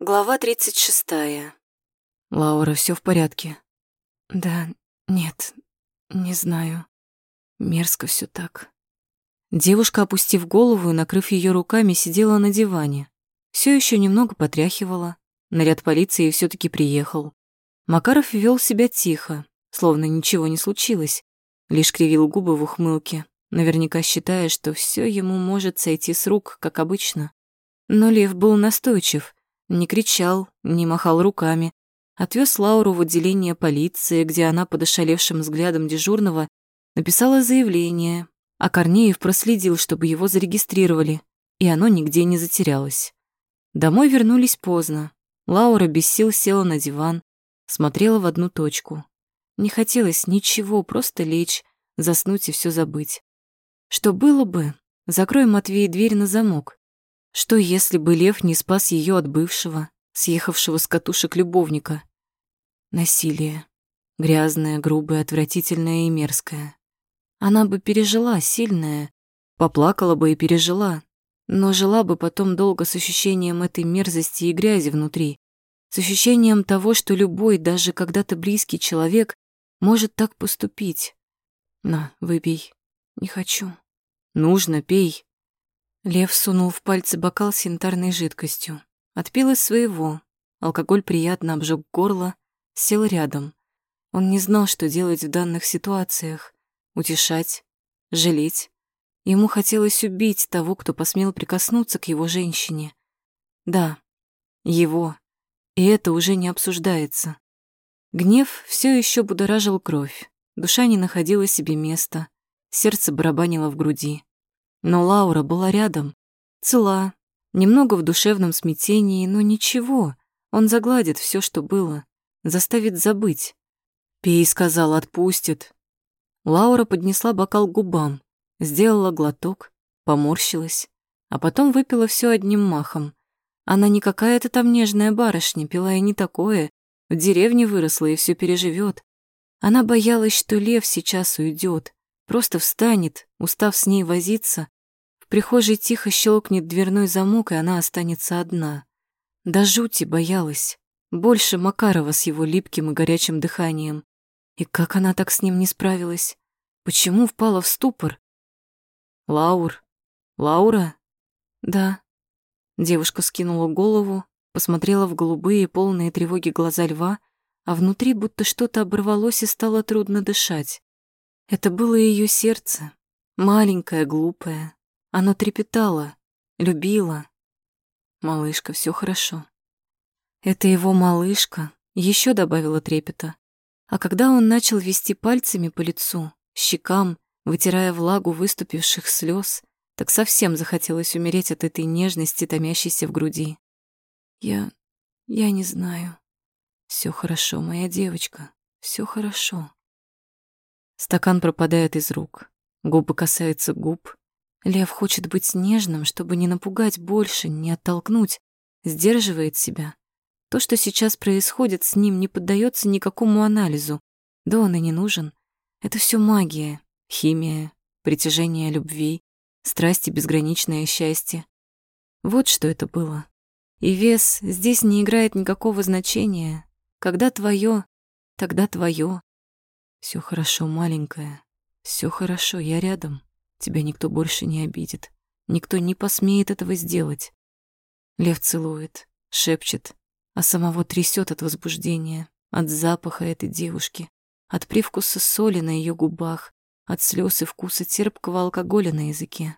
Глава 36. Лаура, все в порядке? Да, нет, не знаю. Мерзко все так. Девушка, опустив голову и накрыв ее руками, сидела на диване. Все еще немного потряхивала. Наряд полиции все таки приехал. Макаров вел себя тихо, словно ничего не случилось. Лишь кривил губы в ухмылке, наверняка считая, что все ему может сойти с рук, как обычно. Но Лев был настойчив, не кричал, не махал руками. Отвез Лауру в отделение полиции, где она под ошалевшим взглядом дежурного написала заявление, а Корнеев проследил, чтобы его зарегистрировали, и оно нигде не затерялось. Домой вернулись поздно. Лаура без сил села на диван, смотрела в одну точку. Не хотелось ничего, просто лечь, заснуть и все забыть. Что было бы, закрой Матвей дверь на замок, что, если бы Лев не спас ее от бывшего, съехавшего с катушек любовника? Насилие. Грязное, грубое, отвратительное и мерзкое. Она бы пережила, сильная, поплакала бы и пережила, но жила бы потом долго с ощущением этой мерзости и грязи внутри, с ощущением того, что любой, даже когда-то близкий человек, может так поступить. На, выпей. Не хочу. Нужно, пей. Лев сунул в пальцы бокал с янтарной жидкостью. Отпил из своего. Алкоголь приятно обжег горло, сел рядом. Он не знал, что делать в данных ситуациях. Утешать, жалеть. Ему хотелось убить того, кто посмел прикоснуться к его женщине. Да, его. И это уже не обсуждается. Гнев все еще будоражил кровь. Душа не находила себе места. Сердце барабанило в груди. Но Лаура была рядом, цела, немного в душевном смятении, но ничего, он загладит все, что было, заставит забыть. Пей, сказал, отпустит. Лаура поднесла бокал к губам, сделала глоток, поморщилась, а потом выпила все одним махом. Она не какая-то там нежная барышня, пила и не такое, в деревне выросла и все переживет. Она боялась, что лев сейчас уйдет, Просто встанет, устав с ней возиться. В прихожей тихо щелкнет дверной замок, и она останется одна. До жути боялась. Больше Макарова с его липким и горячим дыханием. И как она так с ним не справилась? Почему впала в ступор? Лаур? Лаура? Да. Девушка скинула голову, посмотрела в голубые, полные тревоги глаза льва, а внутри будто что-то оборвалось и стало трудно дышать. Это было ее сердце, маленькое, глупое. Оно трепетало, любило. Малышка, все хорошо. Это его малышка еще добавила трепета. А когда он начал вести пальцами по лицу, щекам, вытирая влагу выступивших слез, так совсем захотелось умереть от этой нежности, томящейся в груди. Я... я не знаю. Все хорошо, моя девочка, все хорошо. Стакан пропадает из рук. Губы касаются губ. Лев хочет быть нежным, чтобы не напугать больше, не оттолкнуть. Сдерживает себя. То, что сейчас происходит с ним, не поддается никакому анализу. Да он и не нужен. Это все магия, химия, притяжение любви, страсть и безграничное счастье. Вот что это было. И вес здесь не играет никакого значения. Когда твое, тогда твое. Все хорошо, маленькая. Все хорошо, я рядом. Тебя никто больше не обидит. Никто не посмеет этого сделать. Лев целует, шепчет, а самого трясет от возбуждения, от запаха этой девушки, от привкуса соли на ее губах, от слез и вкуса терпкого алкоголя на языке.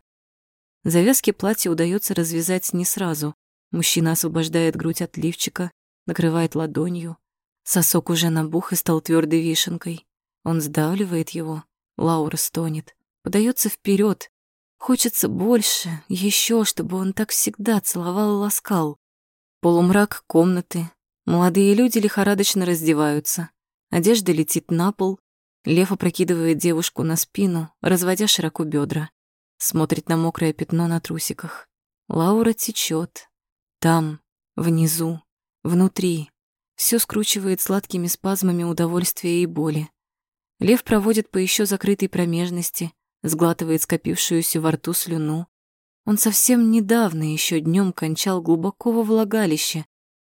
Завязки платья удается развязать не сразу. Мужчина освобождает грудь от лифчика, накрывает ладонью. Сосок уже набух и стал твердой вишенкой. Он сдавливает его, Лаура стонет, подается вперед. Хочется больше, еще, чтобы он так всегда целовал и ласкал. Полумрак комнаты. Молодые люди лихорадочно раздеваются. Одежда летит на пол. Лев опрокидывает девушку на спину, разводя широко бедра. Смотрит на мокрое пятно на трусиках. Лаура течет. Там, внизу, внутри. Все скручивает сладкими спазмами удовольствия и боли. Лев проводит по еще закрытой промежности, сглатывает скопившуюся во рту слюну. Он совсем недавно еще днем кончал глубоко во влагалище,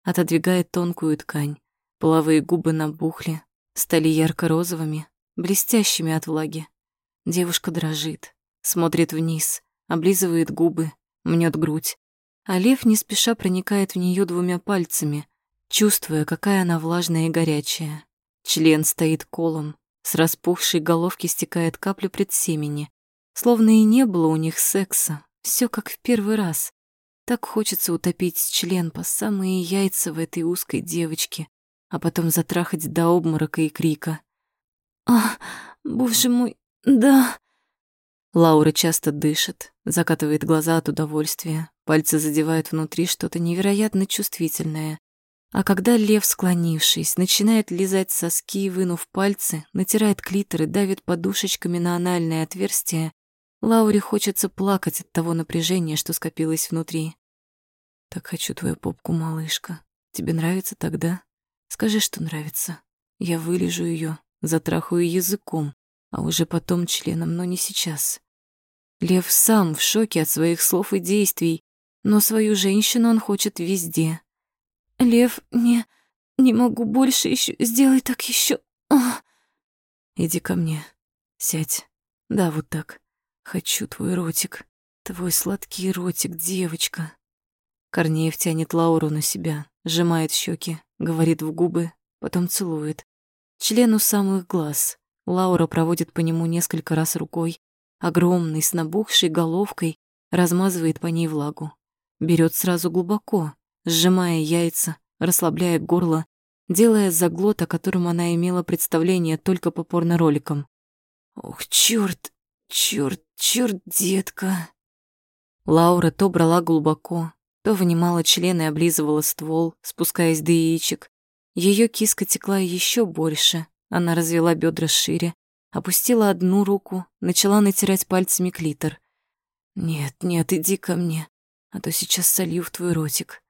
отодвигает тонкую ткань. Половые губы набухли, стали ярко-розовыми, блестящими от влаги. Девушка дрожит, смотрит вниз, облизывает губы, мнет грудь. А лев не спеша проникает в нее двумя пальцами, чувствуя, какая она влажная и горячая. Член стоит колом, с распухшей головки стекает капля предсемени. Словно и не было у них секса, все как в первый раз. Так хочется утопить член по самые яйца в этой узкой девочке, а потом затрахать до обморока и крика. «А, боже мой, да!» Лаура часто дышит, закатывает глаза от удовольствия, пальцы задевают внутри что-то невероятно чувствительное. А когда лев, склонившись, начинает лизать соски, вынув пальцы, натирает клитор и давит подушечками на анальное отверстие, Лауре хочется плакать от того напряжения, что скопилось внутри. «Так хочу твою попку, малышка. Тебе нравится тогда? Скажи, что нравится. Я вылежу ее, затрахаю языком, а уже потом членом, но не сейчас». Лев сам в шоке от своих слов и действий, но свою женщину он хочет везде. «Лев, не... не могу больше еще... Сделай так еще. «Иди ко мне. Сядь. Да, вот так. Хочу твой ротик. Твой сладкий ротик, девочка». Корнеев тянет Лауру на себя, сжимает щеки, говорит в губы, потом целует. Член у самых глаз. Лаура проводит по нему несколько раз рукой, огромный, с набухшей головкой, размазывает по ней влагу. Берет сразу глубоко, сжимая яйца, расслабляя горло, делая заглот, о котором она имела представление только по порно-роликам. «Ох, чёрт, чёрт, чёрт, детка!» Лаура то брала глубоко, то вынимала член и облизывала ствол, спускаясь до яичек. Ее киска текла еще больше, она развела бедра шире, опустила одну руку, начала натирать пальцами клитор. «Нет, нет, иди ко мне, а то сейчас солью в твой ротик».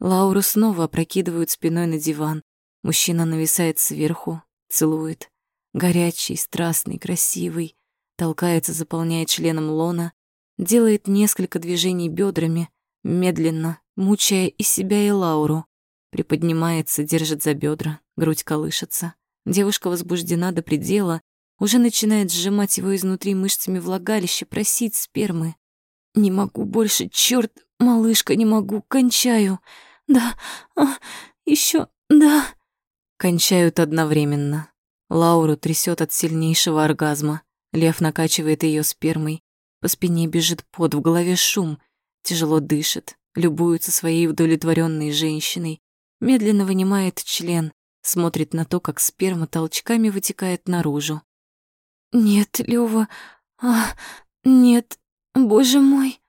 Лауру снова опрокидывают спиной на диван. Мужчина нависает сверху, целует. Горячий, страстный, красивый. Толкается, заполняет членом лона, делает несколько движений бедрами, медленно, мучая и себя, и Лауру. Приподнимается, держит за бедра, грудь колышется. Девушка возбуждена до предела, уже начинает сжимать его изнутри мышцами влагалища, просить спермы. «Не могу больше, черт, малышка, не могу, кончаю. Да, а, еще, да». Кончают одновременно. Лауру трясет от сильнейшего оргазма. Лев накачивает ее спермой. По спине бежит пот, в голове шум — тяжело дышит, любуется своей удовлетворенной женщиной, медленно вынимает член, смотрит на то, как сперма толчками вытекает наружу. «Нет, Лёва, а, нет, боже мой!»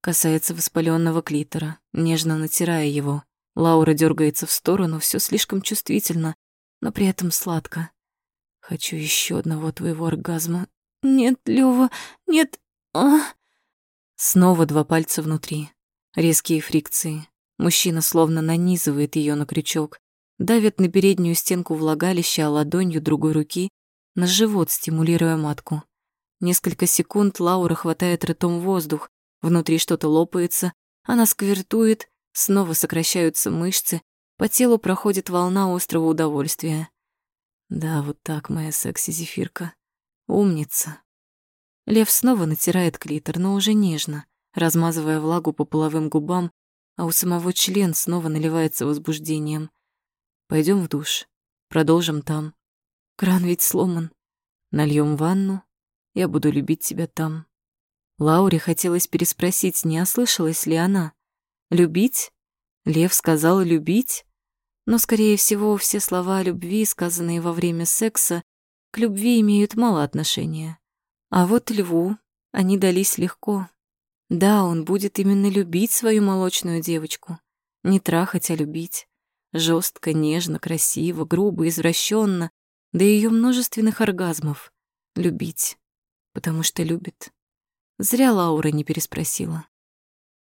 Касается воспаленного клитора, нежно натирая его. Лаура дергается в сторону, все слишком чувствительно, но при этом сладко. «Хочу еще одного твоего оргазма». «Нет, Лёва, нет, а...» Снова два пальца внутри. Резкие фрикции. Мужчина словно нанизывает ее на крючок, давит на переднюю стенку влагалища, а ладонью другой руки на живот, стимулируя матку. Несколько секунд Лаура хватает ртом воздух, внутри что-то лопается, она сквертует, снова сокращаются мышцы, по телу проходит волна острого удовольствия. Да, вот так, моя секси-зефирка. Умница. Лев снова натирает клитор, но уже нежно, размазывая влагу по половым губам, а у самого член снова наливается возбуждением. Пойдем в душ. Продолжим там. Кран ведь сломан. Нальем ванну. Я буду любить тебя там. Лауре хотелось переспросить, не ослышалась ли она. Любить? Лев сказал любить? Но, скорее всего, все слова любви, сказанные во время секса, к любви имеют мало отношения. А вот льву они дались легко. Да, он будет именно любить свою молочную девочку. Не трахать, а любить. Жестко, нежно, красиво, грубо, извращенно, до ее множественных оргазмов. Любить. Потому что любит. Зря Лаура не переспросила.